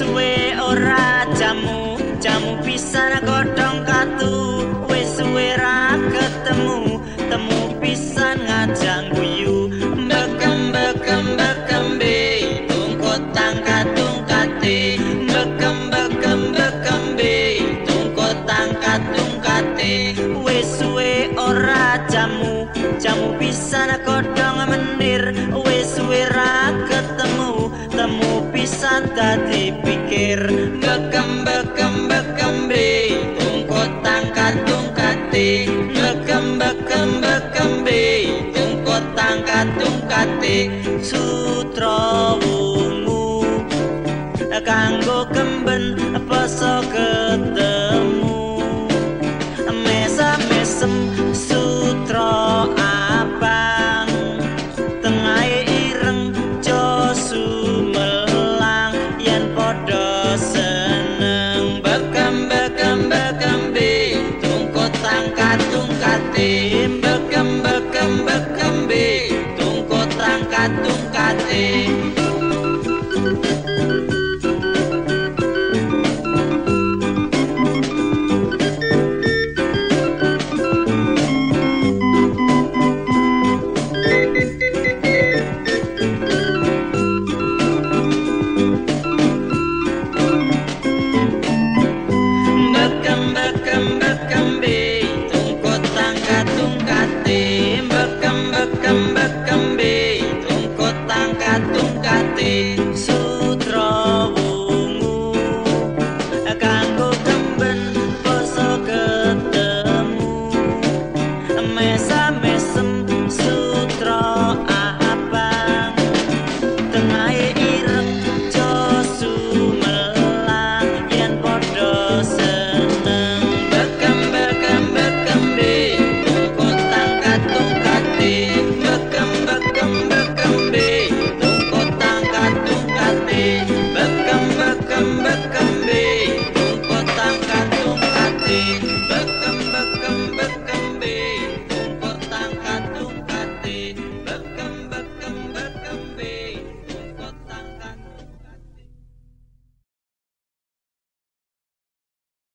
suwe ora jamu jamu pisan godhong katu wis suwe ra ketemu temu pisan ngajang guyu bekem bekem bekem be tungkot tangkat tungkati. bekem bekem bekem be tungkot tangkat tungkati. wis suwe ora jamu jamu pisan godhong mendir wis suwe ra ketemu temu pisan dadi mir ngekem bekem bekem bri tungkot tangkat tungkati ngekem bekem bekem bri tungkot tangkat tungkati sutra wungu kanggo kemben poso ketemu tungkatin bekem bekem bekem be tungko terangkat tungkatin I miss some